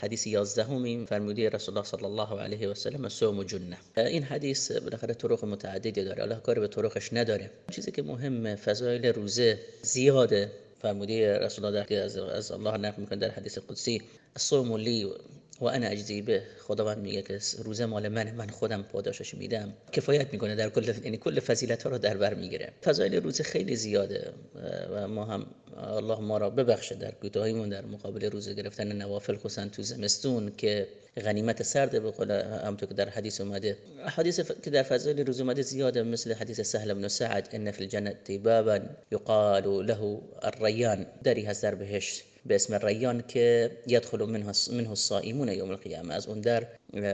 حدیث 11 همین فرمودی رسول الله صلی الله علیه و سلم صوم جنه. این حدیث بالاخره طرق متعددی داره. الله کار به طرقش نداره. چیزی که مهم فضایل روزه زیاده. فرمودی رسول الله در از الله نقل می‌کنه در حدیث قدسی الصوم لی و انا اجزی به. خداوند میگه که روزه مال من من خودم پاداشش میدم. کفایت می‌کنه در کل یعنی کل فضیلت ها رو در بر می‌گیره. فضایل روزه خیلی زیاده. و ما هم الله ما را ببخشه در کوتاهیمون در مقابل روزه گرفتن نوافل خصوصا تو زمستون که غنیمت سرده به قول همونطور که در حدیث اومده. حدیث که در فضایل روزه اومده زیاده مثل حدیث سهل بن سعد ان فی الجنه بابا یقال له الریان. دری هست در بهشت. به اسم ریان که یدخل منه منه الصائمون یوم القیامه از اون در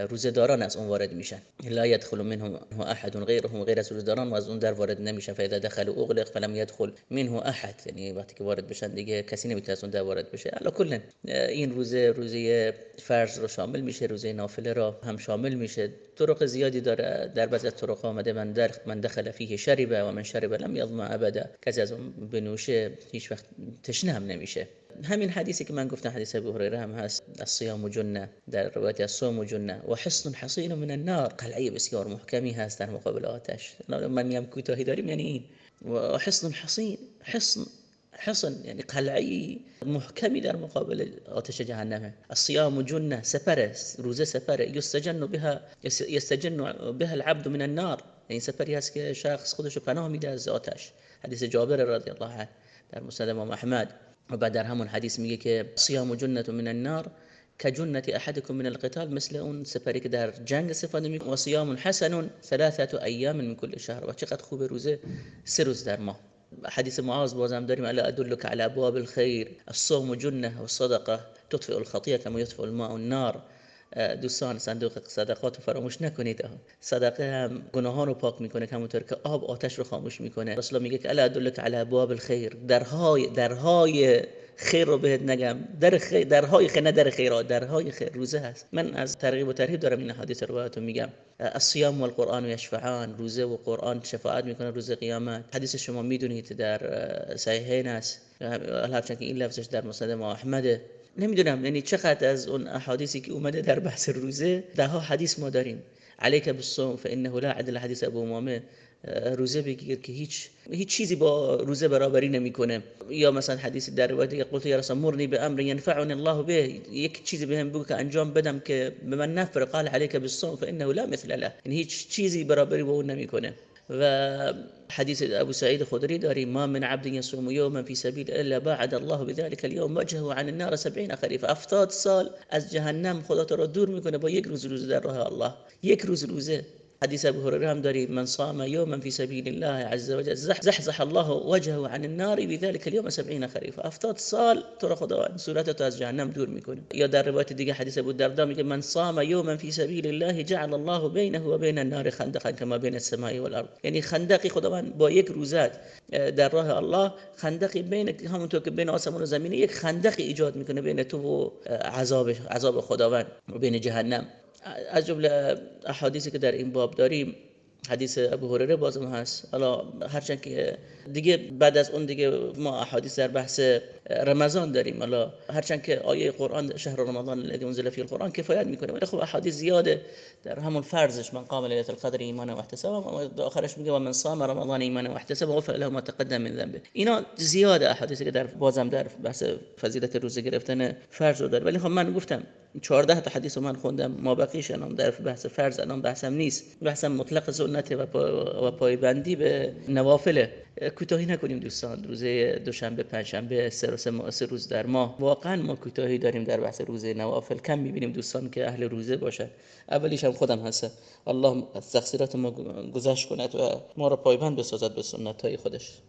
روزداران از اون وارد میشن. لا يدخل منهم احد غیرهم غیر از روزداران و از اون در وارد نمیشن. فاذا دخلوا اغلق فلم يدخل منه احد. یعنی وقتی که وارد بشن دیگه کسی نمی‌تونه از اون در وارد بشه. الا کلا این روزه روزه فرض رو شامل میشه روزه نافله را هم شامل میشه. طرق زیادی داره. در بعضی از طرق آمده من در من دخل فیه شربه و من شرب لم یظما ابدا. کسی از اون بنوشه هیچ وقت تشنه هم نمیشه. همین حدیثی که من گفتم حدیث ابو هریره هم هست الصيام جنة در روایت الصوم جنة و حصن حصین من النار قلعه بسیار محکمی هست در مقابل آتش. من میام کوتاهی داریم یعنی این. و حصن حصین حصن حصن یعنی قلعه محکمی در مقابل آتش جهنمه. الصيام جنة سپر روزه سپر یستجن بها یستجن بها العبد من النار. یعنی سپری هست که شخص خودش پناه میده از آتش. حدیث جابر رضی الله عنه در مسند امام احمد. و بعد در همون حدیث میگه که صیام جنة من النار كجنة أحدكم من القتال مثل اون سپری که در جنگ استفاده میکنه و صیام حسن ثلاثة ایام من كل شهر. و چقدر خوب روزه سه روز در ماه حدیث معاذ بازم داریم الا أدلك على أبواب الخير. الصوم جنة والصدقة تطفئ الخطيئة كما يطفئ الماء النار. دوستان صندوق صدقات رو فراموش نکنید. صدقه هم گناهان رو پاک می‌کنه همونطور که آب آتش رو خاموش می‌کنه. رسول میگه که الا ادلک علی ابواب الخیر درهای درهای خیر رو بهت نگم. در خیر درهای خیر نه در خیرات درهای خیر روزه هست. من از ترغیب و ترهیب دارم این حدیث روایتو میگم. الصيام والقرآن یشفعان روزه و قرآن شفاعت می‌کنه روز قیامت. حدیث شما می‌دونید در صحیحین است. هرچند که این لفظش در مسند ما احمده. نمی‌دونم یعنی چقدر از اون احادیثی که اومده در بحث روزه ده ها حدیث ما داریم. علیک بالصوم فانه لا عدل حدیث ابو امامه. روزه بگیر که هیچ هیچ چیزی با روزه برابری نمی‌کنه. یا مثلا حدیث در روایت قلت یا رسول مرنی به امر ينفعني الله به. یک چیزی بهم بگو که انجام بدم که به من نفر. قال عليك بالصوم فانه لا مثل له. یعنی هیچ چیزی برابری با اون نمی‌کنه. و حديث أبو سعيد الخدري داري ما من عبد يصوم يوما في سبيل إلا باعد الله بذلك اليوم وجهه عن النار سبعين خريف أفتاد سال از جهنم خدا تو را دور میکنه با یک روز روزه در راه الله. یک روز روزه. حديث ابو هريرة هم داري من صام يوما في سبيل الله عز وجل زحزح الله وجهه عن النار بذلك اليوم 70 خريف افتاد سال تو را خداوند صورتت از جهنم دور میکنه یا در روایت دیگه حدیث أبو الدرداء میگه من صام يوما في سبيل الله جعل الله بينه وبين النار خندقا كما بين السماء والأرض یعنی خندقی خداوند با یک روزت در راه الله خندقی بین همونطور که بین آسمان و زمین یک خندقی ایجاد میکنه بین تو و عذاب عذاب خداوند و بین جهنم. از جمله احادیثی که در این باب داریم حدیث ابو هریره بازم هست. حالا هرچند که دیگه بعد از اون دیگه ما احادیث در بحث رمضان داریم. حالا هرچند که آیه قرآن شهر رمضان الذي انزل فيه القرآن کفایت می‌کنه ولی خب احادیث زیاده در همون فرضش من قام لیله القدر ایمانا و احتسابا و آخرش میگه و من صام رمضان ایمانا و احتسابا غفر له ما تقدم من ذنبه. اینا زیاده احادیثی که در بازم در بحث فضیلت روزه گرفتن فرض رو داره. ولی خب من گفتم 14 تا حدیث من خوندم ما بقیش الان در بحث فرض الان بحثم نیست. بحثم مطلق سنت و, پا و پایبندی به نوافل. کوتاهی نکنیم دوستان. روز دوشنبه پنجشنبه سه سه, سه روز در ماه. واقعا ما کوتاهی داریم در بحث روز نوافل. کم می‌بینیم دوستان که اهل روزه باشن. اولیش هم خودم هست الله از تقصیرات ما گذشت کند و ما را پایبند بسازد به سنت های خودش.